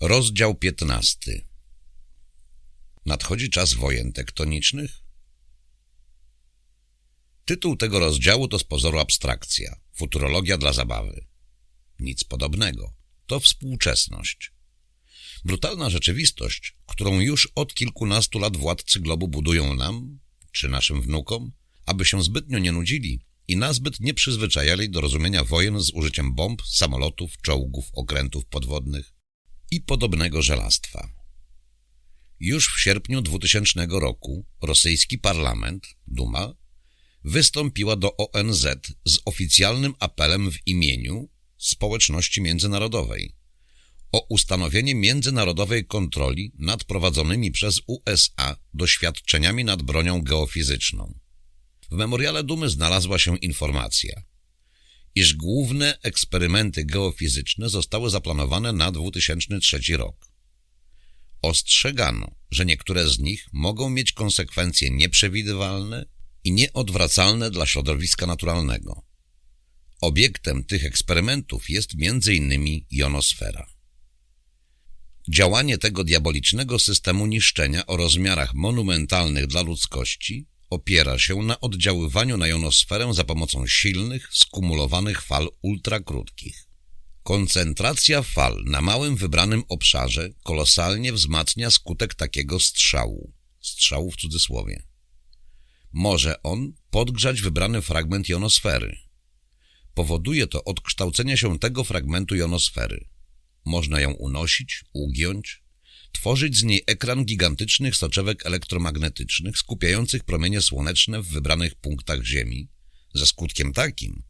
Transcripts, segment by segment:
Rozdział 15 Nadchodzi czas wojen tektonicznych? Tytuł tego rozdziału to z pozoru abstrakcja, futurologia dla zabawy. Nic podobnego. To współczesność. Brutalna rzeczywistość, którą już od kilkunastu lat władcy globu budują nam, czy naszym wnukom, aby się zbytnio nie nudzili i nazbyt nie przyzwyczajali do rozumienia wojen z użyciem bomb, samolotów, czołgów, okrętów podwodnych i podobnego żelastwa. Już w sierpniu 2000 roku rosyjski parlament, Duma, wystąpiła do ONZ z oficjalnym apelem w imieniu społeczności międzynarodowej o ustanowienie międzynarodowej kontroli nad prowadzonymi przez USA doświadczeniami nad bronią geofizyczną. W memoriale Dumy znalazła się informacja, iż główne eksperymenty geofizyczne zostały zaplanowane na 2003 rok. Ostrzegano, że niektóre z nich mogą mieć konsekwencje nieprzewidywalne i nieodwracalne dla środowiska naturalnego. Obiektem tych eksperymentów jest m.in. jonosfera. Działanie tego diabolicznego systemu niszczenia o rozmiarach monumentalnych dla ludzkości opiera się na oddziaływaniu na jonosferę za pomocą silnych, skumulowanych fal ultrakrótkich. Koncentracja fal na małym wybranym obszarze kolosalnie wzmacnia skutek takiego strzału, strzału w cudzysłowie. Może on podgrzać wybrany fragment jonosfery. Powoduje to odkształcenie się tego fragmentu jonosfery. Można ją unosić, ugiąć, tworzyć z niej ekran gigantycznych soczewek elektromagnetycznych skupiających promienie słoneczne w wybranych punktach Ziemi, ze skutkiem takim,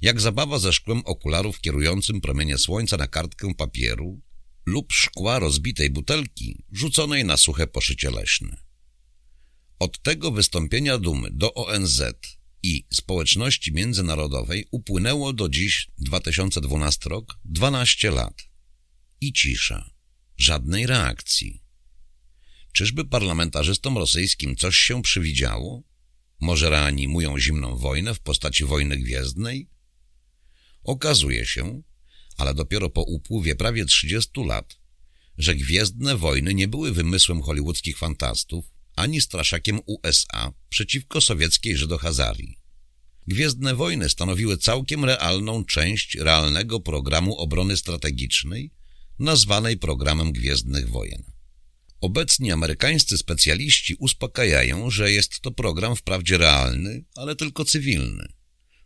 jak zabawa ze szkłem okularów kierującym promienie słońca na kartkę papieru lub szkła rozbitej butelki rzuconej na suche poszycie leśne. Od tego wystąpienia dumy do ONZ i społeczności międzynarodowej upłynęło do dziś 2012 rok 12 lat. I cisza. Żadnej reakcji. Czyżby parlamentarzystom rosyjskim coś się przywidziało? Może reanimują zimną wojnę w postaci wojny gwiezdnej? Okazuje się, ale dopiero po upływie prawie 30 lat, że gwiezdne wojny nie były wymysłem hollywoodzkich fantastów, ani straszakiem USA przeciwko sowieckiej Żydohazarii. Gwiezdne wojny stanowiły całkiem realną część realnego programu obrony strategicznej, nazwanej programem Gwiezdnych Wojen. Obecni amerykańscy specjaliści uspokajają, że jest to program wprawdzie realny, ale tylko cywilny.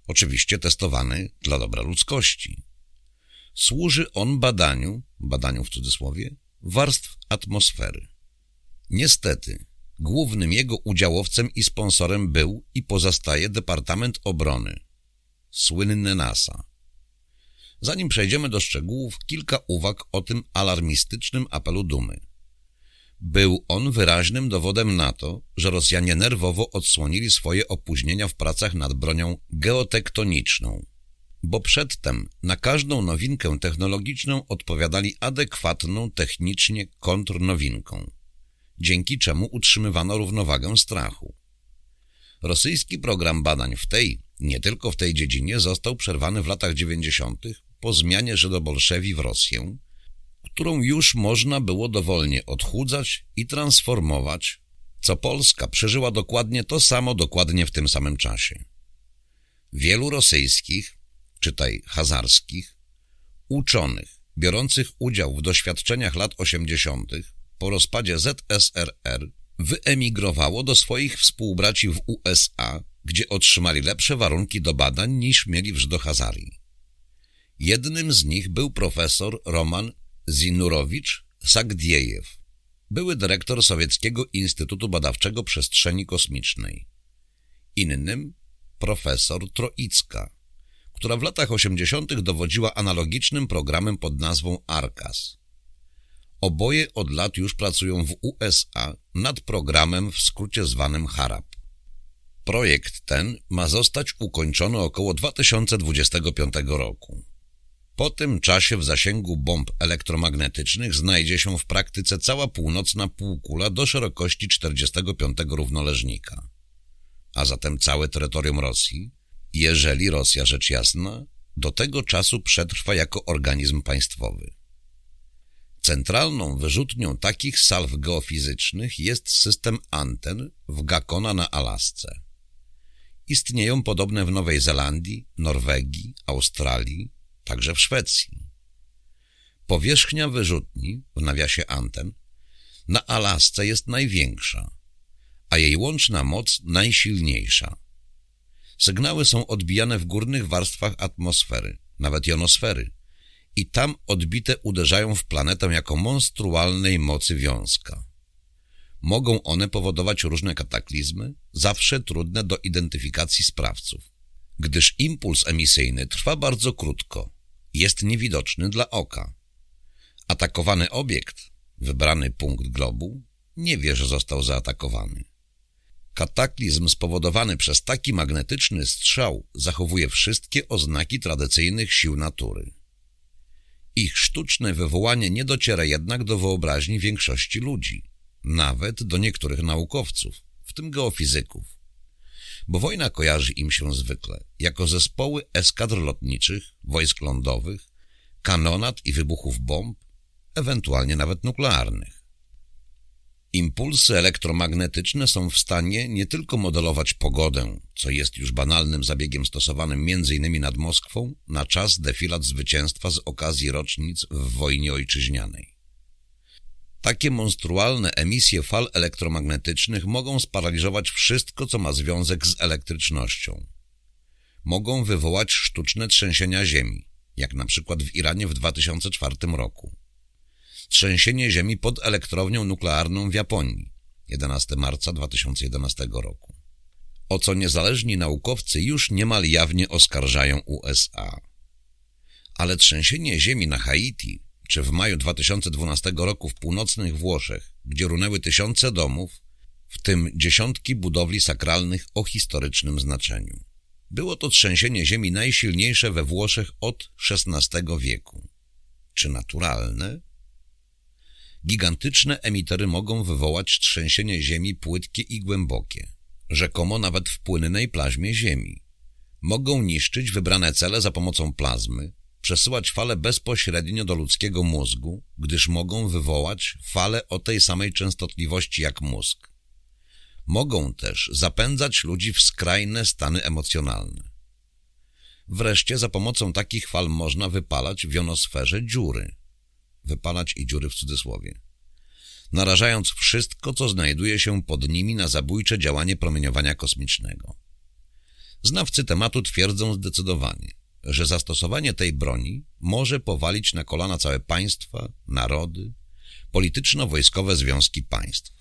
Oczywiście testowany dla dobra ludzkości. Służy on badaniu, badaniu w cudzysłowie, warstw atmosfery. Niestety, głównym jego udziałowcem i sponsorem był i pozostaje Departament Obrony, słynne NASA. Zanim przejdziemy do szczegółów, kilka uwag o tym alarmistycznym apelu Dumy. Był on wyraźnym dowodem na to, że Rosjanie nerwowo odsłonili swoje opóźnienia w pracach nad bronią geotektoniczną, bo przedtem na każdą nowinkę technologiczną odpowiadali adekwatną technicznie kontrnowinką, dzięki czemu utrzymywano równowagę strachu. Rosyjski program badań w tej, nie tylko w tej dziedzinie, został przerwany w latach 90 po zmianie Żydobolszewi w Rosję, którą już można było dowolnie odchudzać i transformować, co Polska przeżyła dokładnie to samo dokładnie w tym samym czasie. Wielu rosyjskich, czytaj hazarskich, uczonych, biorących udział w doświadczeniach lat 80. po rozpadzie ZSRR wyemigrowało do swoich współbraci w USA, gdzie otrzymali lepsze warunki do badań niż mieli w Żdohazarii. Jednym z nich był profesor Roman Zinurowicz Sagdiejew, były dyrektor Sowieckiego Instytutu Badawczego Przestrzeni Kosmicznej. Innym profesor Troicka, która w latach 80. dowodziła analogicznym programem pod nazwą ARCAS. Oboje od lat już pracują w USA nad programem w skrócie zwanym HARAP. Projekt ten ma zostać ukończony około 2025 roku. Po tym czasie w zasięgu bomb elektromagnetycznych znajdzie się w praktyce cała północna półkula do szerokości 45 równoleżnika, a zatem całe terytorium Rosji, jeżeli Rosja rzecz jasna do tego czasu przetrwa jako organizm państwowy. Centralną wyrzutnią takich salw geofizycznych jest system anten w Gakona na Alasce. Istnieją podobne w Nowej Zelandii, Norwegii, Australii, także w Szwecji. Powierzchnia wyrzutni, w nawiasie anten, na Alasce jest największa, a jej łączna moc najsilniejsza. Sygnały są odbijane w górnych warstwach atmosfery, nawet jonosfery, i tam odbite uderzają w planetę jako monstrualnej mocy wiązka. Mogą one powodować różne kataklizmy, zawsze trudne do identyfikacji sprawców, gdyż impuls emisyjny trwa bardzo krótko, jest niewidoczny dla oka. Atakowany obiekt, wybrany punkt globu, nie wie, że został zaatakowany. Kataklizm spowodowany przez taki magnetyczny strzał zachowuje wszystkie oznaki tradycyjnych sił natury. Ich sztuczne wywołanie nie dociera jednak do wyobraźni większości ludzi, nawet do niektórych naukowców, w tym geofizyków. Bo wojna kojarzy im się zwykle jako zespoły eskadr lotniczych, wojsk lądowych, kanonat i wybuchów bomb, ewentualnie nawet nuklearnych. Impulsy elektromagnetyczne są w stanie nie tylko modelować pogodę, co jest już banalnym zabiegiem stosowanym m.in. nad Moskwą na czas defilat zwycięstwa z okazji rocznic w wojnie ojczyźnianej. Takie monstrualne emisje fal elektromagnetycznych mogą sparaliżować wszystko, co ma związek z elektrycznością. Mogą wywołać sztuczne trzęsienia ziemi, jak na przykład w Iranie w 2004 roku trzęsienie ziemi pod elektrownią nuklearną w Japonii 11 marca 2011 roku. O co niezależni naukowcy już niemal jawnie oskarżają USA. Ale trzęsienie ziemi na Haiti, czy w maju 2012 roku w północnych Włoszech, gdzie runęły tysiące domów, w tym dziesiątki budowli sakralnych o historycznym znaczeniu. Było to trzęsienie ziemi najsilniejsze we Włoszech od XVI wieku. Czy naturalne? Gigantyczne emitery mogą wywołać trzęsienie ziemi płytkie i głębokie, rzekomo nawet w płynnej plaźmie ziemi. Mogą niszczyć wybrane cele za pomocą plazmy, przesyłać fale bezpośrednio do ludzkiego mózgu, gdyż mogą wywołać fale o tej samej częstotliwości jak mózg. Mogą też zapędzać ludzi w skrajne stany emocjonalne. Wreszcie za pomocą takich fal można wypalać w jonosferze dziury – wypalać i dziury w cudzysłowie, narażając wszystko, co znajduje się pod nimi na zabójcze działanie promieniowania kosmicznego. Znawcy tematu twierdzą zdecydowanie, że zastosowanie tej broni może powalić na kolana całe państwa, narody, polityczno-wojskowe związki państw.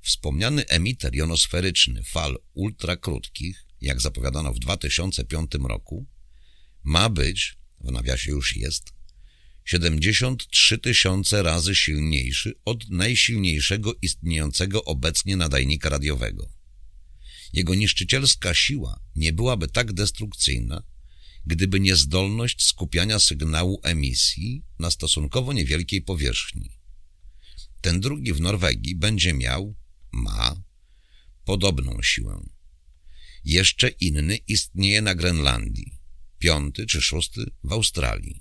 Wspomniany emiter jonosferyczny fal ultrakrótkich, jak zapowiadano w 2005 roku, ma być, w nawiasie już jest, 73 tysiące razy silniejszy od najsilniejszego istniejącego obecnie nadajnika radiowego. Jego niszczycielska siła nie byłaby tak destrukcyjna, gdyby niezdolność skupiania sygnału emisji na stosunkowo niewielkiej powierzchni. Ten drugi w Norwegii będzie miał, ma, podobną siłę. Jeszcze inny istnieje na Grenlandii, piąty czy szósty w Australii.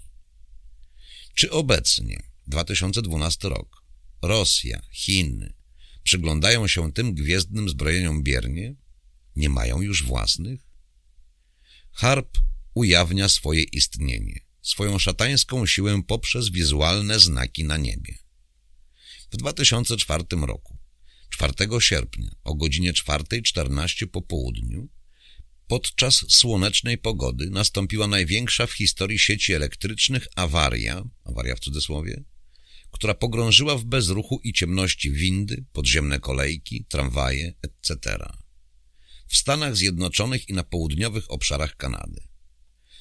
Czy obecnie, 2012 rok, Rosja, Chiny przyglądają się tym gwiezdnym zbrojeniom biernie? Nie mają już własnych? Harp ujawnia swoje istnienie, swoją szatańską siłę poprzez wizualne znaki na niebie. W 2004 roku, 4 sierpnia o godzinie 4.14 po południu Podczas słonecznej pogody nastąpiła największa w historii sieci elektrycznych awaria, awaria w cudzysłowie, która pogrążyła w bezruchu i ciemności windy, podziemne kolejki, tramwaje, etc. w Stanach Zjednoczonych i na południowych obszarach Kanady.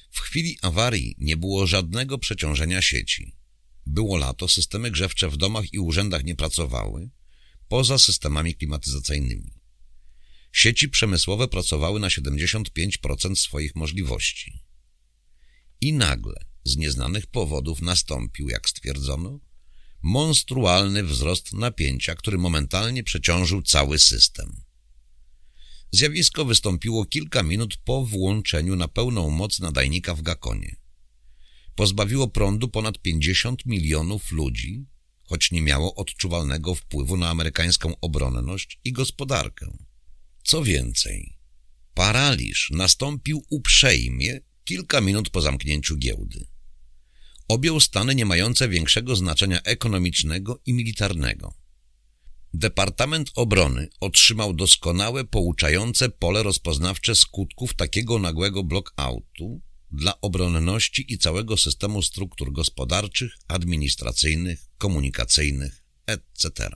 W chwili awarii nie było żadnego przeciążenia sieci. Było lato, systemy grzewcze w domach i urzędach nie pracowały, poza systemami klimatyzacyjnymi. Sieci przemysłowe pracowały na 75% swoich możliwości. I nagle, z nieznanych powodów nastąpił, jak stwierdzono, monstrualny wzrost napięcia, który momentalnie przeciążył cały system. Zjawisko wystąpiło kilka minut po włączeniu na pełną moc nadajnika w Gakonie. pozbawiło prądu ponad 50 milionów ludzi, choć nie miało odczuwalnego wpływu na amerykańską obronność i gospodarkę. Co więcej, paraliż nastąpił uprzejmie kilka minut po zamknięciu giełdy. Objął stany nie mające większego znaczenia ekonomicznego i militarnego. Departament Obrony otrzymał doskonałe, pouczające pole rozpoznawcze skutków takiego nagłego blockoutu dla obronności i całego systemu struktur gospodarczych, administracyjnych, komunikacyjnych, etc.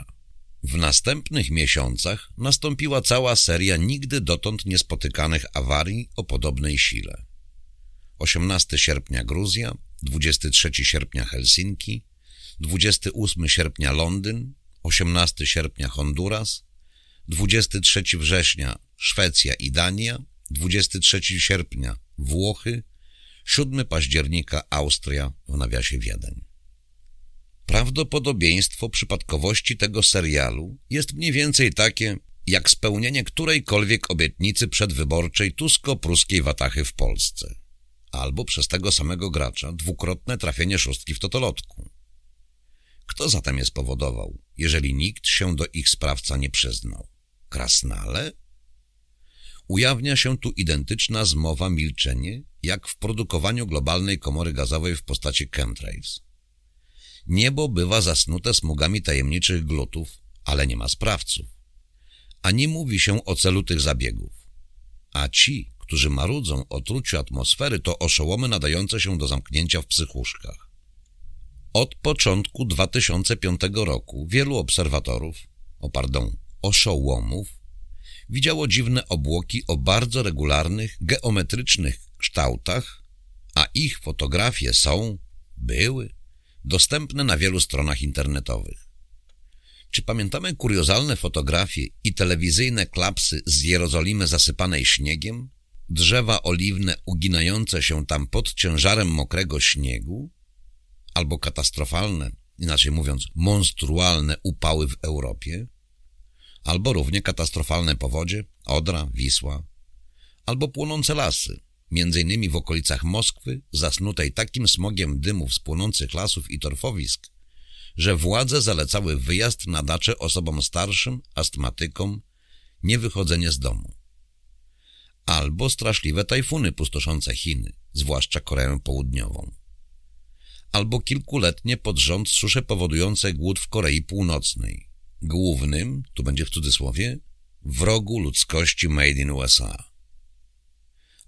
W następnych miesiącach nastąpiła cała seria nigdy dotąd niespotykanych awarii o podobnej sile. 18 sierpnia Gruzja, 23 sierpnia Helsinki, 28 sierpnia Londyn, 18 sierpnia Honduras, 23 września Szwecja i Dania, 23 sierpnia Włochy, 7 października Austria w nawiasie Wiedeń. Prawdopodobieństwo przypadkowości tego serialu jest mniej więcej takie, jak spełnienie którejkolwiek obietnicy przedwyborczej tusko-pruskiej watachy w Polsce. Albo przez tego samego gracza dwukrotne trafienie szóstki w totolotku. Kto zatem je spowodował, jeżeli nikt się do ich sprawca nie przyznał? Krasnale? Ujawnia się tu identyczna zmowa milczenie, jak w produkowaniu globalnej komory gazowej w postaci chemtrails. Niebo bywa zasnute smugami tajemniczych glutów, ale nie ma sprawców. A nie mówi się o celu tych zabiegów. A ci, którzy marudzą o truciu atmosfery, to oszołomy nadające się do zamknięcia w psychuszkach. Od początku 2005 roku wielu obserwatorów, o pardon, oszołomów, widziało dziwne obłoki o bardzo regularnych, geometrycznych kształtach, a ich fotografie są, były, dostępne na wielu stronach internetowych. Czy pamiętamy kuriozalne fotografie i telewizyjne klapsy z Jerozolimy zasypanej śniegiem, drzewa oliwne uginające się tam pod ciężarem mokrego śniegu, albo katastrofalne, inaczej mówiąc monstrualne upały w Europie, albo równie katastrofalne powodzie, Odra, Wisła, albo płonące lasy, innymi w okolicach Moskwy, zasnutej takim smogiem dymów z płonących lasów i torfowisk, że władze zalecały wyjazd na dacze osobom starszym, astmatykom, niewychodzenie z domu. Albo straszliwe tajfuny pustoszące Chiny, zwłaszcza Koreę Południową. Albo kilkuletnie pod rząd susze powodujące głód w Korei Północnej. Głównym, tu będzie w cudzysłowie, wrogu ludzkości made in USA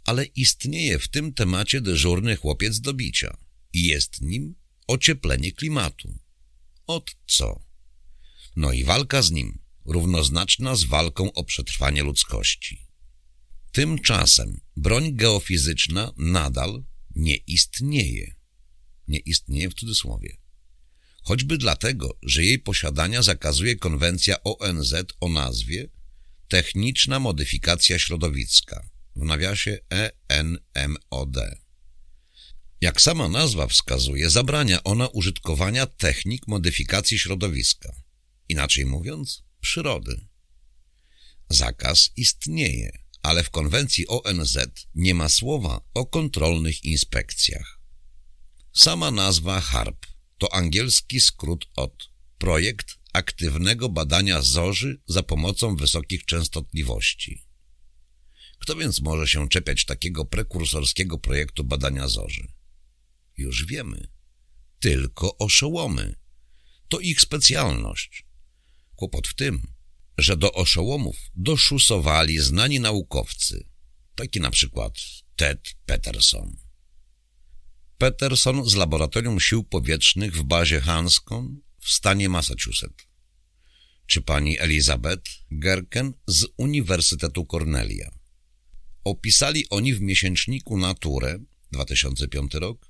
ale istnieje w tym temacie dyżurny chłopiec do bicia i jest nim ocieplenie klimatu. Od co? No i walka z nim, równoznaczna z walką o przetrwanie ludzkości. Tymczasem broń geofizyczna nadal nie istnieje. Nie istnieje w cudzysłowie. Choćby dlatego, że jej posiadania zakazuje konwencja ONZ o nazwie Techniczna Modyfikacja Środowiska – w nawiasie ENMOD. Jak sama nazwa wskazuje, zabrania ona użytkowania technik modyfikacji środowiska, inaczej mówiąc, przyrody. Zakaz istnieje, ale w konwencji ONZ nie ma słowa o kontrolnych inspekcjach. Sama nazwa HARP to angielski skrót od Projekt Aktywnego Badania Zorzy za pomocą wysokich częstotliwości. Kto więc może się czepiać takiego prekursorskiego projektu badania zorzy? Już wiemy. Tylko oszołomy. To ich specjalność. Kłopot w tym, że do oszołomów doszusowali znani naukowcy, taki na przykład Ted Peterson. Peterson z Laboratorium Sił Powietrznych w bazie Hanscon w stanie Massachusetts. Czy pani Elizabeth Gerken z Uniwersytetu Cornelia. Opisali oni w miesięczniku Nature 2005 rok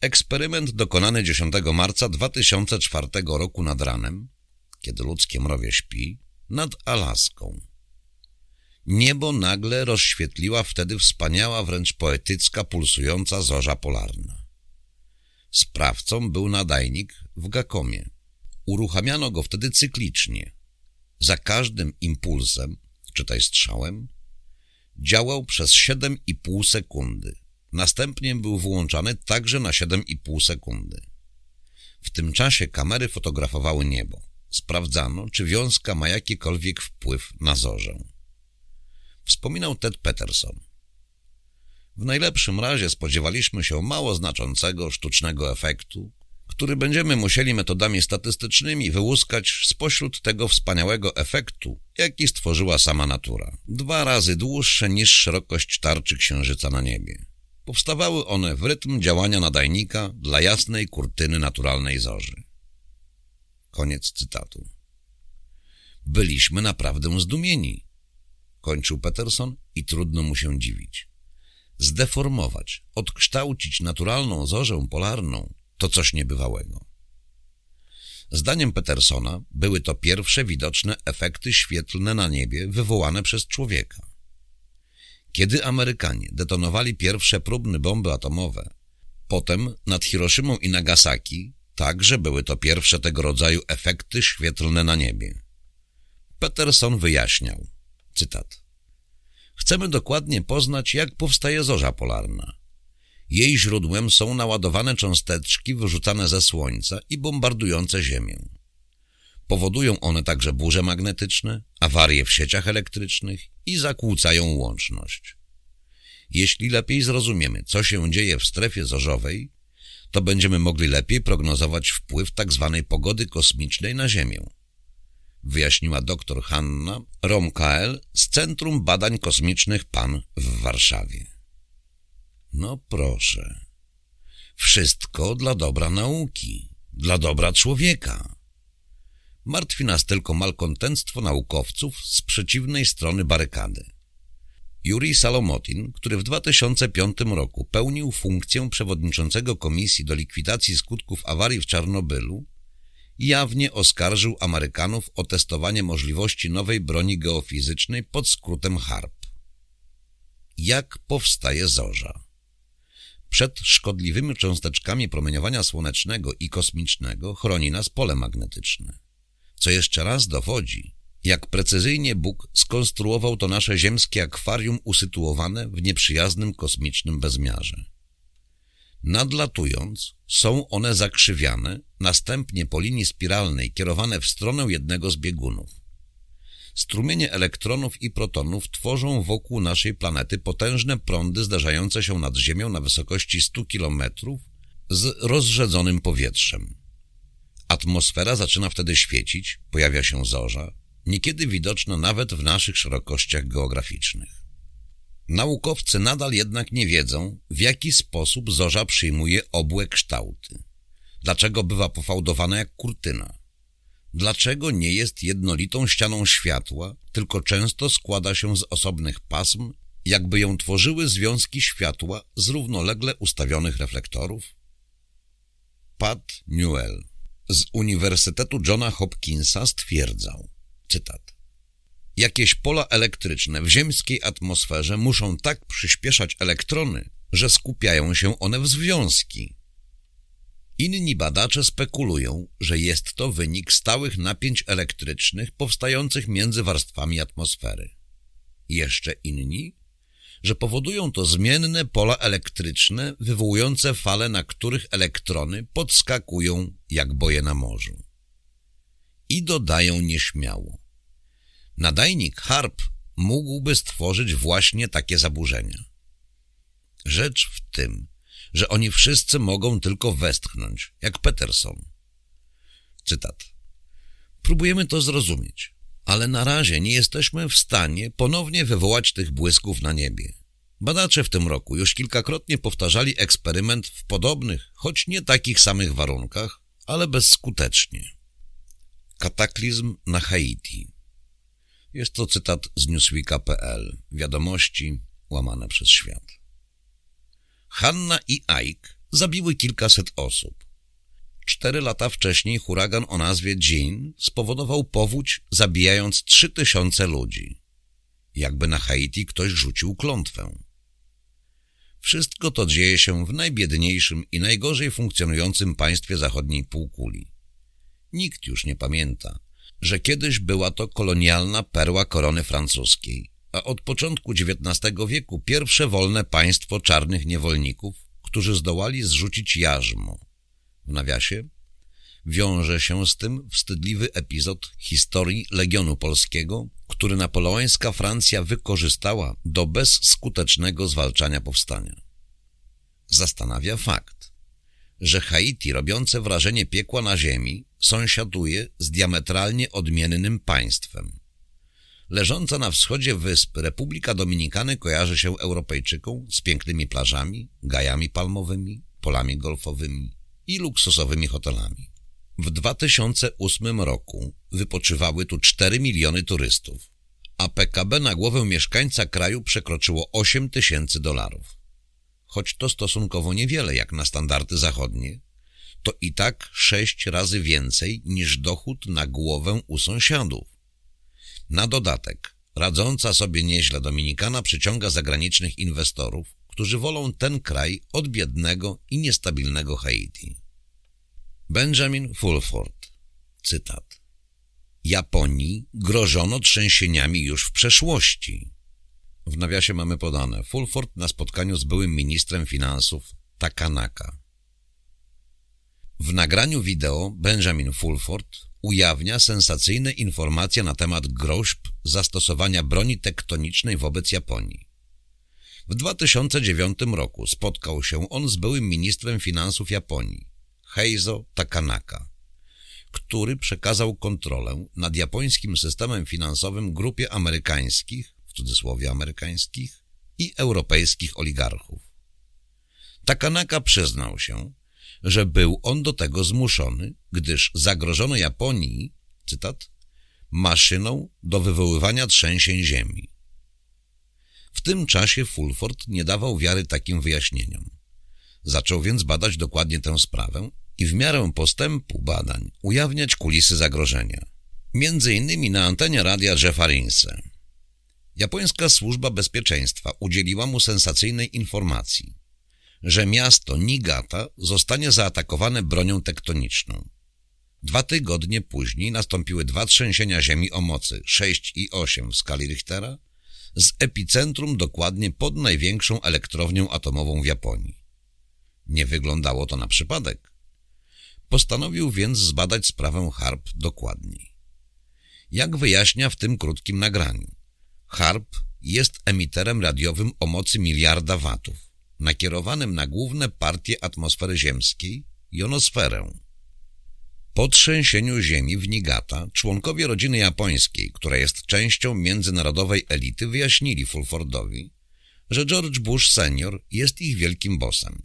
eksperyment dokonany 10 marca 2004 roku nad ranem, kiedy ludzkie mrowie śpi, nad Alaską. Niebo nagle rozświetliła wtedy wspaniała, wręcz poetycka, pulsująca zorza polarna. Sprawcą był nadajnik w Gakomie. Uruchamiano go wtedy cyklicznie. Za każdym impulsem, czytaj strzałem, działał przez 7,5 sekundy. następnie był włączany także na 7,5 sekundy. W tym czasie kamery fotografowały niebo. Sprawdzano, czy wiązka ma jakikolwiek wpływ na zorzę. Wspominał Ted Peterson. W najlepszym razie spodziewaliśmy się mało znaczącego sztucznego efektu, który będziemy musieli metodami statystycznymi wyłuskać spośród tego wspaniałego efektu, jaki stworzyła sama natura. Dwa razy dłuższe niż szerokość tarczy księżyca na niebie. Powstawały one w rytm działania nadajnika dla jasnej kurtyny naturalnej zorzy. Koniec cytatu. Byliśmy naprawdę zdumieni, kończył Peterson i trudno mu się dziwić. Zdeformować, odkształcić naturalną zorzę polarną to coś niebywałego. Zdaniem Petersona były to pierwsze widoczne efekty świetlne na niebie wywołane przez człowieka. Kiedy Amerykanie detonowali pierwsze próbne bomby atomowe, potem nad Hiroshimą i Nagasaki także były to pierwsze tego rodzaju efekty świetlne na niebie. Peterson wyjaśniał, cytat, Chcemy dokładnie poznać, jak powstaje zorza polarna. Jej źródłem są naładowane cząsteczki wyrzucane ze Słońca i bombardujące Ziemię. Powodują one także burze magnetyczne, awarie w sieciach elektrycznych i zakłócają łączność. Jeśli lepiej zrozumiemy, co się dzieje w strefie zorzowej, to będziemy mogli lepiej prognozować wpływ tzw. Tak pogody kosmicznej na Ziemię. Wyjaśniła dr Hanna Romkael z Centrum Badań Kosmicznych PAN w Warszawie. No proszę. Wszystko dla dobra nauki, dla dobra człowieka. Martwi nas tylko malkontenstwo naukowców z przeciwnej strony barykady. Juri Salomotin, który w 2005 roku pełnił funkcję przewodniczącego Komisji do likwidacji skutków awarii w Czarnobylu, jawnie oskarżył Amerykanów o testowanie możliwości nowej broni geofizycznej pod skrótem HARP. Jak powstaje zorza? Przed szkodliwymi cząsteczkami promieniowania słonecznego i kosmicznego chroni nas pole magnetyczne. Co jeszcze raz dowodzi, jak precyzyjnie Bóg skonstruował to nasze ziemskie akwarium usytuowane w nieprzyjaznym kosmicznym bezmiarze. Nadlatując, są one zakrzywiane, następnie po linii spiralnej kierowane w stronę jednego z biegunów. Strumienie elektronów i protonów tworzą wokół naszej planety potężne prądy zdarzające się nad Ziemią na wysokości 100 km z rozrzedzonym powietrzem. Atmosfera zaczyna wtedy świecić, pojawia się zorza, niekiedy widoczna nawet w naszych szerokościach geograficznych. Naukowcy nadal jednak nie wiedzą, w jaki sposób zorza przyjmuje obłe kształty. Dlaczego bywa pofałdowana jak kurtyna? Dlaczego nie jest jednolitą ścianą światła, tylko często składa się z osobnych pasm, jakby ją tworzyły związki światła z równolegle ustawionych reflektorów? Pat Newell z Uniwersytetu Johna Hopkinsa stwierdzał, cytat, Jakieś pola elektryczne w ziemskiej atmosferze muszą tak przyspieszać elektrony, że skupiają się one w związki. Inni badacze spekulują, że jest to wynik stałych napięć elektrycznych powstających między warstwami atmosfery. Jeszcze inni, że powodują to zmienne pola elektryczne wywołujące fale, na których elektrony podskakują jak boje na morzu. I dodają nieśmiało. Nadajnik HARP mógłby stworzyć właśnie takie zaburzenia. Rzecz w tym, że oni wszyscy mogą tylko westchnąć, jak Peterson. Cytat. Próbujemy to zrozumieć, ale na razie nie jesteśmy w stanie ponownie wywołać tych błysków na niebie. Badacze w tym roku już kilkakrotnie powtarzali eksperyment w podobnych, choć nie takich samych warunkach, ale bezskutecznie. Kataklizm na Haiti Jest to cytat z Newsweeka.pl, wiadomości łamane przez świat. Hanna i Ike zabiły kilkaset osób. Cztery lata wcześniej huragan o nazwie Jean spowodował powódź, zabijając trzy tysiące ludzi. Jakby na Haiti ktoś rzucił klątwę. Wszystko to dzieje się w najbiedniejszym i najgorzej funkcjonującym państwie zachodniej półkuli. Nikt już nie pamięta, że kiedyś była to kolonialna perła korony francuskiej, a od początku XIX wieku pierwsze wolne państwo czarnych niewolników, którzy zdołali zrzucić jarzmo. W nawiasie wiąże się z tym wstydliwy epizod historii Legionu Polskiego, który napoleońska Francja wykorzystała do bezskutecznego zwalczania powstania. Zastanawia fakt, że Haiti, robiące wrażenie piekła na ziemi, sąsiaduje z diametralnie odmiennym państwem. Leżąca na wschodzie wysp Republika Dominikany kojarzy się Europejczykom z pięknymi plażami, gajami palmowymi, polami golfowymi i luksusowymi hotelami. W 2008 roku wypoczywały tu 4 miliony turystów, a PKB na głowę mieszkańca kraju przekroczyło 8 tysięcy dolarów. Choć to stosunkowo niewiele jak na standardy zachodnie, to i tak sześć razy więcej niż dochód na głowę u sąsiadów. Na dodatek, radząca sobie nieźle Dominikana przyciąga zagranicznych inwestorów, którzy wolą ten kraj od biednego i niestabilnego Haiti. Benjamin Fulford, cytat. Japonii grożono trzęsieniami już w przeszłości. W nawiasie mamy podane Fulford na spotkaniu z byłym ministrem finansów Takanaka. W nagraniu wideo Benjamin Fulford ujawnia sensacyjne informacje na temat groźb zastosowania broni tektonicznej wobec Japonii. W 2009 roku spotkał się on z byłym ministrem finansów Japonii, Heizo Takanaka, który przekazał kontrolę nad japońskim systemem finansowym grupie amerykańskich, w cudzysłowie amerykańskich, i europejskich oligarchów. Takanaka przyznał się, że był on do tego zmuszony, gdyż zagrożono Japonii, cytat, maszyną do wywoływania trzęsień ziemi. W tym czasie Fulford nie dawał wiary takim wyjaśnieniom. Zaczął więc badać dokładnie tę sprawę i w miarę postępu badań ujawniać kulisy zagrożenia. Między innymi na antenie radia Jeffa Rinse. Japońska służba bezpieczeństwa udzieliła mu sensacyjnej informacji, że miasto Niigata zostanie zaatakowane bronią tektoniczną. Dwa tygodnie później nastąpiły dwa trzęsienia ziemi o mocy 6 i 8 w skali Richtera z epicentrum dokładnie pod największą elektrownią atomową w Japonii. Nie wyglądało to na przypadek. Postanowił więc zbadać sprawę HARP dokładniej. Jak wyjaśnia w tym krótkim nagraniu, HARP jest emiterem radiowym o mocy miliarda watów nakierowanym na główne partie atmosfery ziemskiej, jonosferę. Po trzęsieniu ziemi w Nigata członkowie rodziny japońskiej, która jest częścią międzynarodowej elity, wyjaśnili Fulfordowi, że George Bush senior jest ich wielkim bossem.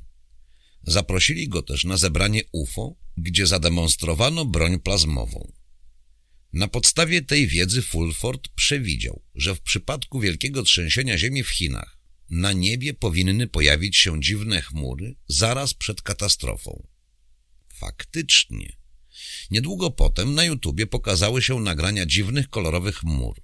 Zaprosili go też na zebranie UFO, gdzie zademonstrowano broń plazmową. Na podstawie tej wiedzy Fulford przewidział, że w przypadku wielkiego trzęsienia ziemi w Chinach na niebie powinny pojawić się dziwne chmury zaraz przed katastrofą. Faktycznie. Niedługo potem na YouTubie pokazały się nagrania dziwnych kolorowych chmur.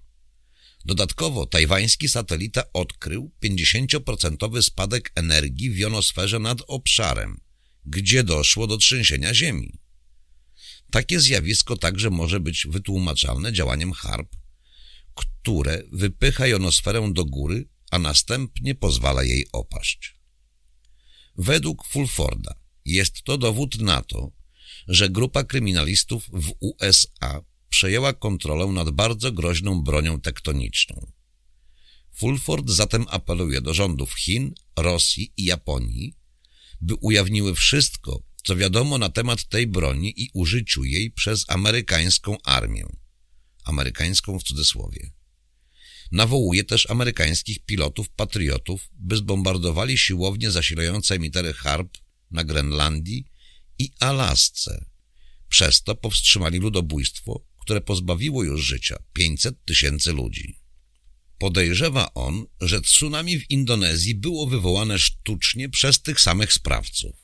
Dodatkowo tajwański satelita odkrył 50% spadek energii w jonosferze nad obszarem, gdzie doszło do trzęsienia Ziemi. Takie zjawisko także może być wytłumaczalne działaniem harp, które wypycha jonosferę do góry a następnie pozwala jej opaść. Według Fulforda jest to dowód na to, że grupa kryminalistów w USA przejęła kontrolę nad bardzo groźną bronią tektoniczną. Fulford zatem apeluje do rządów Chin, Rosji i Japonii, by ujawniły wszystko, co wiadomo na temat tej broni i użyciu jej przez amerykańską armię. Amerykańską w cudzysłowie. Nawołuje też amerykańskich pilotów patriotów, by zbombardowali siłownie zasilające emitery HARP na Grenlandii i Alasce. Przez to powstrzymali ludobójstwo, które pozbawiło już życia 500 tysięcy ludzi. Podejrzewa on, że tsunami w Indonezji było wywołane sztucznie przez tych samych sprawców.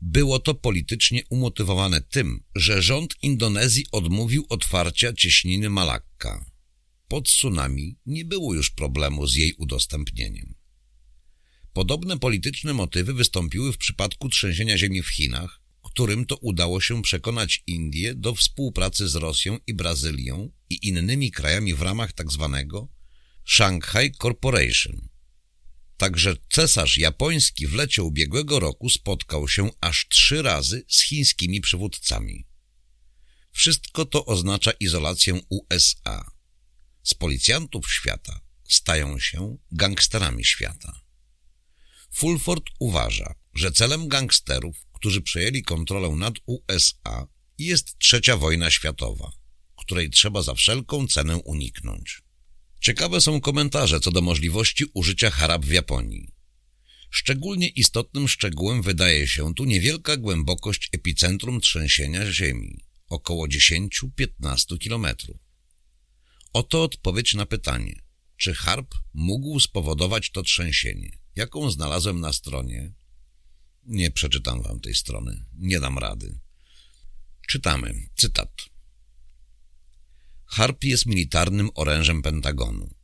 Było to politycznie umotywowane tym, że rząd Indonezji odmówił otwarcia cieśniny Malakka po tsunami nie było już problemu z jej udostępnieniem. Podobne polityczne motywy wystąpiły w przypadku trzęsienia ziemi w Chinach, którym to udało się przekonać Indię do współpracy z Rosją i Brazylią i innymi krajami w ramach tzw. Tak Shanghai Corporation. Także cesarz japoński w lecie ubiegłego roku spotkał się aż trzy razy z chińskimi przywódcami. Wszystko to oznacza izolację USA. Z policjantów świata stają się gangsterami świata. Fulford uważa, że celem gangsterów, którzy przejęli kontrolę nad USA, jest trzecia wojna światowa, której trzeba za wszelką cenę uniknąć. Ciekawe są komentarze co do możliwości użycia harab w Japonii. Szczególnie istotnym szczegółem wydaje się tu niewielka głębokość epicentrum trzęsienia ziemi, około 10-15 kilometrów. Oto odpowiedź na pytanie, czy harp mógł spowodować to trzęsienie, jaką znalazłem na stronie. Nie przeczytam wam tej strony, nie dam rady. Czytamy, cytat. Harp jest militarnym orężem Pentagonu.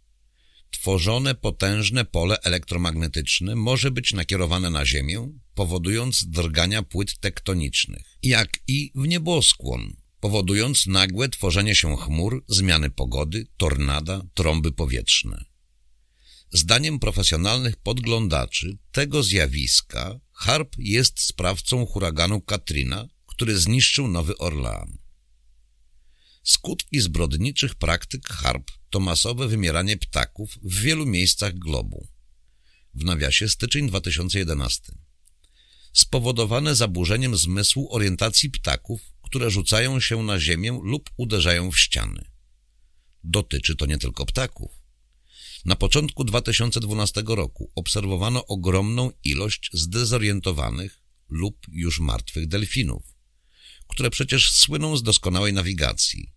Tworzone potężne pole elektromagnetyczne może być nakierowane na Ziemię, powodując drgania płyt tektonicznych, jak i w nieboskłon, powodując nagłe tworzenie się chmur, zmiany pogody, tornada, trąby powietrzne. Zdaniem profesjonalnych podglądaczy tego zjawiska Harp jest sprawcą huraganu Katrina, który zniszczył Nowy Orlean. Skutki zbrodniczych praktyk harp to masowe wymieranie ptaków w wielu miejscach globu. W nawiasie styczeń 2011. Spowodowane zaburzeniem zmysłu orientacji ptaków, które rzucają się na ziemię lub uderzają w ściany. Dotyczy to nie tylko ptaków. Na początku 2012 roku obserwowano ogromną ilość zdezorientowanych lub już martwych delfinów, które przecież słyną z doskonałej nawigacji.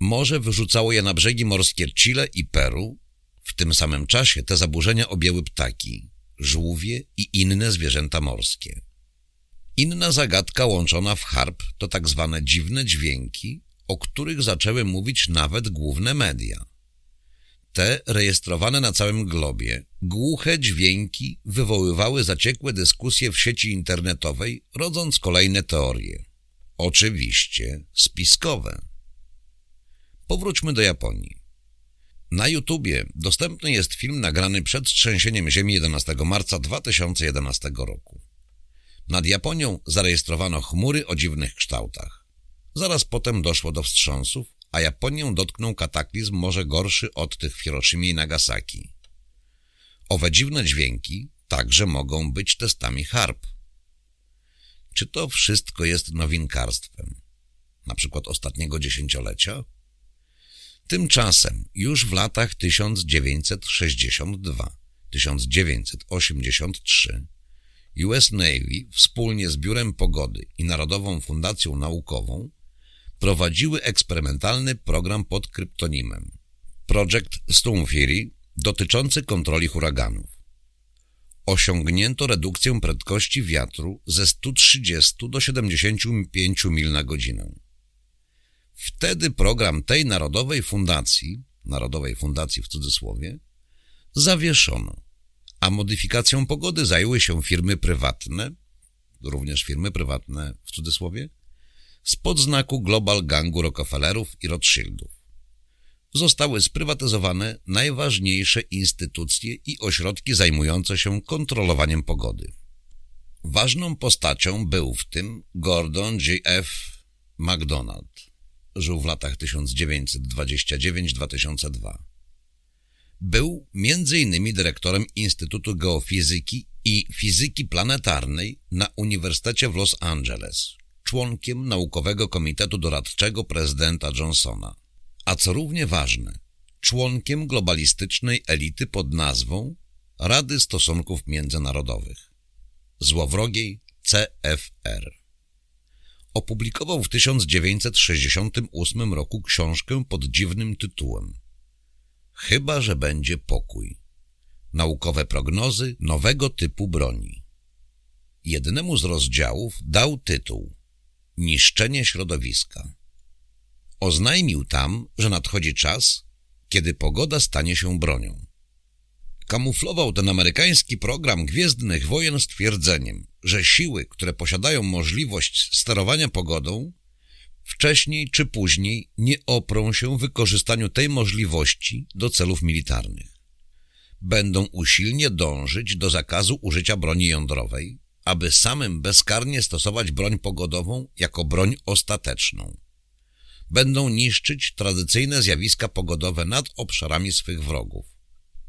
Morze wyrzucało je na brzegi morskie Chile i Peru. W tym samym czasie te zaburzenia objęły ptaki, żółwie i inne zwierzęta morskie. Inna zagadka łączona w harp to tak zwane dziwne dźwięki, o których zaczęły mówić nawet główne media. Te, rejestrowane na całym globie, głuche dźwięki wywoływały zaciekłe dyskusje w sieci internetowej, rodząc kolejne teorie. Oczywiście spiskowe. Powróćmy do Japonii. Na YouTubie dostępny jest film nagrany przed trzęsieniem ziemi 11 marca 2011 roku. Nad Japonią zarejestrowano chmury o dziwnych kształtach. Zaraz potem doszło do wstrząsów, a Japonię dotknął kataklizm może gorszy od tych w Hiroshimie i Nagasaki. Owe dziwne dźwięki także mogą być testami harp. Czy to wszystko jest nowinkarstwem? Na przykład ostatniego dziesięciolecia? Tymczasem już w latach 1962-1983 US Navy wspólnie z Biurem Pogody i Narodową Fundacją Naukową prowadziły eksperymentalny program pod kryptonimem Project Stormfury dotyczący kontroli huraganów. Osiągnięto redukcję prędkości wiatru ze 130 do 75 mil na godzinę. Wtedy program tej Narodowej Fundacji, Narodowej Fundacji w cudzysłowie, zawieszono, a modyfikacją pogody zajęły się firmy prywatne, również firmy prywatne w cudzysłowie, spod znaku Global Gangu Rockefellerów i Rothschildów. Zostały sprywatyzowane najważniejsze instytucje i ośrodki zajmujące się kontrolowaniem pogody. Ważną postacią był w tym Gordon G. F. MacDonald żył w latach 1929-2002. Był m.in. dyrektorem Instytutu Geofizyki i Fizyki Planetarnej na Uniwersytecie w Los Angeles, członkiem naukowego komitetu doradczego prezydenta Johnsona, a co równie ważne, członkiem globalistycznej elity pod nazwą Rady Stosunków Międzynarodowych, złowrogiej CFR. Opublikował w 1968 roku książkę pod dziwnym tytułem Chyba, że będzie pokój. Naukowe prognozy nowego typu broni. Jednemu z rozdziałów dał tytuł Niszczenie środowiska. Oznajmił tam, że nadchodzi czas, kiedy pogoda stanie się bronią. Kamuflował ten amerykański program Gwiezdnych Wojen stwierdzeniem, że siły, które posiadają możliwość sterowania pogodą, wcześniej czy później nie oprą się wykorzystaniu tej możliwości do celów militarnych. będą usilnie dążyć do zakazu użycia broni jądrowej, aby samym bezkarnie stosować broń pogodową jako broń ostateczną. Będą niszczyć tradycyjne zjawiska pogodowe nad obszarami swych wrogów.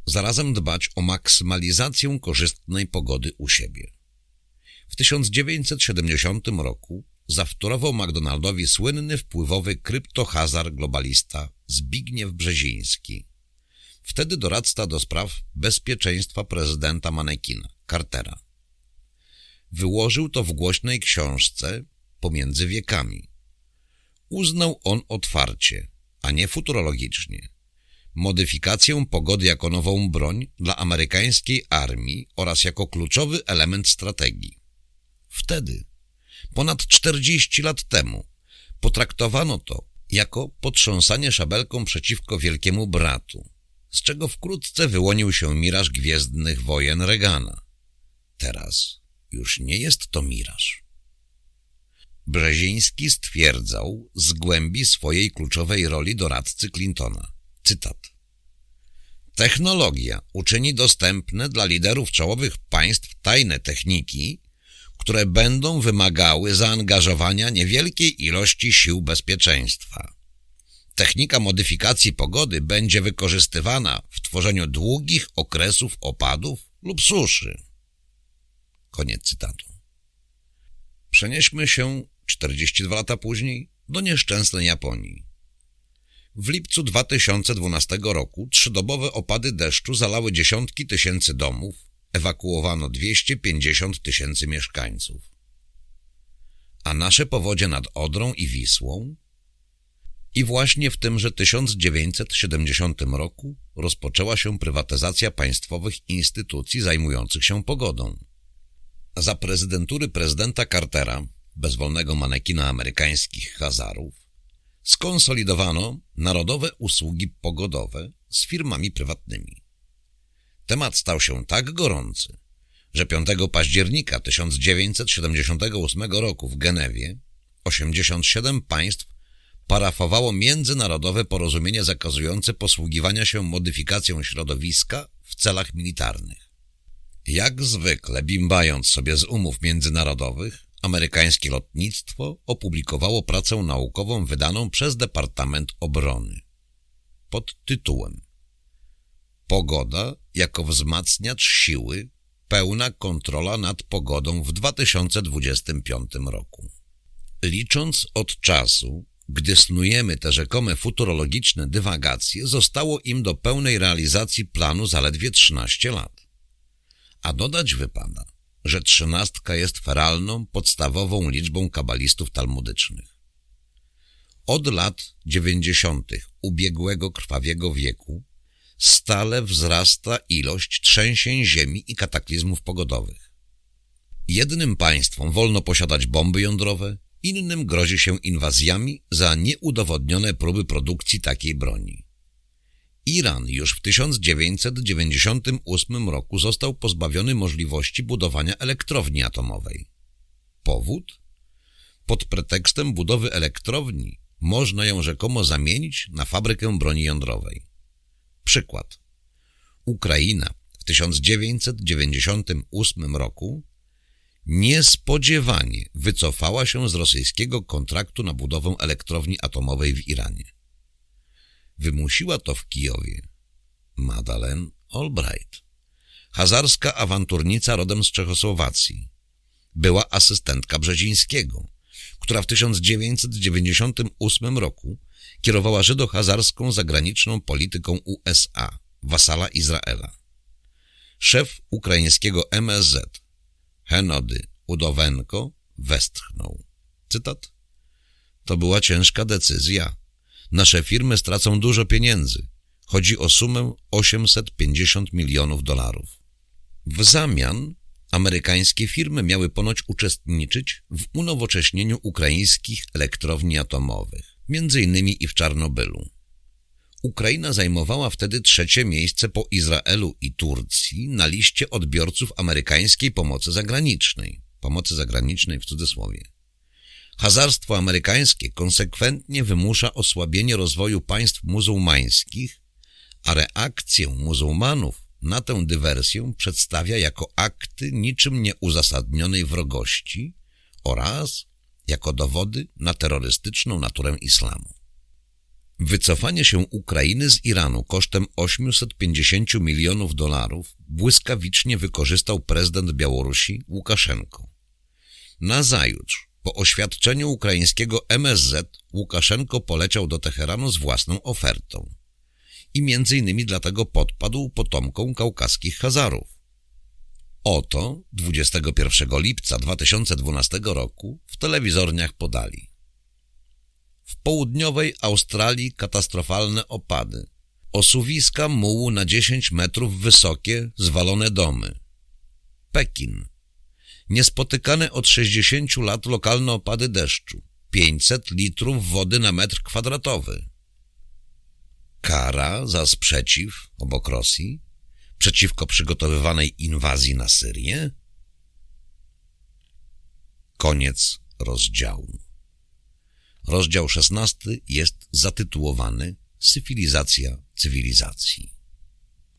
Zarazem dbać o maksymalizację korzystnej pogody u siebie. W 1970 roku zawtórował McDonaldowi słynny wpływowy kryptohazard globalista Zbigniew Brzeziński, wtedy doradca do spraw bezpieczeństwa prezydenta Manekina, Cartera. Wyłożył to w głośnej książce Pomiędzy wiekami. Uznał on otwarcie, a nie futurologicznie, modyfikację pogody jako nową broń dla amerykańskiej armii oraz jako kluczowy element strategii. Wtedy, ponad 40 lat temu, potraktowano to jako potrząsanie szabelką przeciwko wielkiemu bratu, z czego wkrótce wyłonił się miraż gwiezdnych wojen Reagana. Teraz już nie jest to miraż. Brzeziński stwierdzał z głębi swojej kluczowej roli doradcy Clintona. Cytat. Technologia uczyni dostępne dla liderów czołowych państw tajne techniki, które będą wymagały zaangażowania niewielkiej ilości sił bezpieczeństwa. Technika modyfikacji pogody będzie wykorzystywana w tworzeniu długich okresów opadów lub suszy. Koniec cytatu. Przenieśmy się 42 lata później do nieszczęsnej Japonii. W lipcu 2012 roku trzydobowe opady deszczu zalały dziesiątki tysięcy domów, ewakuowano 250 tysięcy mieszkańców. A nasze powodzie nad Odrą i Wisłą i właśnie w tymże 1970 roku rozpoczęła się prywatyzacja państwowych instytucji zajmujących się pogodą. Za prezydentury prezydenta Cartera, bezwolnego manekina amerykańskich Hazarów, skonsolidowano narodowe usługi pogodowe z firmami prywatnymi. Temat stał się tak gorący, że 5 października 1978 roku w Genewie 87 państw parafowało międzynarodowe porozumienie zakazujące posługiwania się modyfikacją środowiska w celach militarnych. Jak zwykle, bimbając sobie z umów międzynarodowych, amerykańskie lotnictwo opublikowało pracę naukową wydaną przez Departament Obrony pod tytułem Pogoda jako wzmacniacz siły, pełna kontrola nad pogodą w 2025 roku. Licząc od czasu, gdy snujemy te rzekome futurologiczne dywagacje, zostało im do pełnej realizacji planu zaledwie 13 lat. A dodać wypada, że trzynastka jest feralną, podstawową liczbą kabalistów talmudycznych. Od lat dziewięćdziesiątych ubiegłego krwawiego wieku stale wzrasta ilość trzęsień ziemi i kataklizmów pogodowych. Jednym państwom wolno posiadać bomby jądrowe, innym grozi się inwazjami za nieudowodnione próby produkcji takiej broni. Iran już w 1998 roku został pozbawiony możliwości budowania elektrowni atomowej. Powód? Pod pretekstem budowy elektrowni można ją rzekomo zamienić na fabrykę broni jądrowej. Przykład. Ukraina w 1998 roku niespodziewanie wycofała się z rosyjskiego kontraktu na budowę elektrowni atomowej w Iranie. Wymusiła to w Kijowie Madeleine Albright, hazarska awanturnica rodem z Czechosłowacji. Była asystentka Brzezińskiego, która w 1998 roku kierowała żydo-hazarską zagraniczną polityką USA, wasala Izraela. Szef ukraińskiego MSZ Henody Udowenko westchnął. Cytat. To była ciężka decyzja. Nasze firmy stracą dużo pieniędzy. Chodzi o sumę 850 milionów dolarów. W zamian amerykańskie firmy miały ponoć uczestniczyć w unowocześnieniu ukraińskich elektrowni atomowych, między innymi i w Czarnobylu. Ukraina zajmowała wtedy trzecie miejsce po Izraelu i Turcji na liście odbiorców amerykańskiej pomocy zagranicznej. Pomocy zagranicznej w cudzysłowie. Hazarstwo amerykańskie konsekwentnie wymusza osłabienie rozwoju państw muzułmańskich, a reakcję muzułmanów na tę dywersję przedstawia jako akty niczym nieuzasadnionej wrogości oraz jako dowody na terrorystyczną naturę islamu. Wycofanie się Ukrainy z Iranu kosztem 850 milionów dolarów błyskawicznie wykorzystał prezydent Białorusi Łukaszenko. Nazajutrz, po oświadczeniu ukraińskiego MSZ, Łukaszenko poleciał do Teheranu z własną ofertą. I między innymi dlatego podpadł potomkom kaukaskich Hazarów. Oto 21 lipca 2012 roku w telewizorniach podali. W południowej Australii katastrofalne opady. Osuwiska mułu na 10 metrów wysokie, zwalone domy. Pekin. Niespotykane od 60 lat lokalne opady deszczu. 500 litrów wody na metr kwadratowy. Kara za sprzeciw obok Rosji przeciwko przygotowywanej inwazji na Syrię? Koniec rozdziału. Rozdział szesnasty jest zatytułowany Syfilizacja cywilizacji.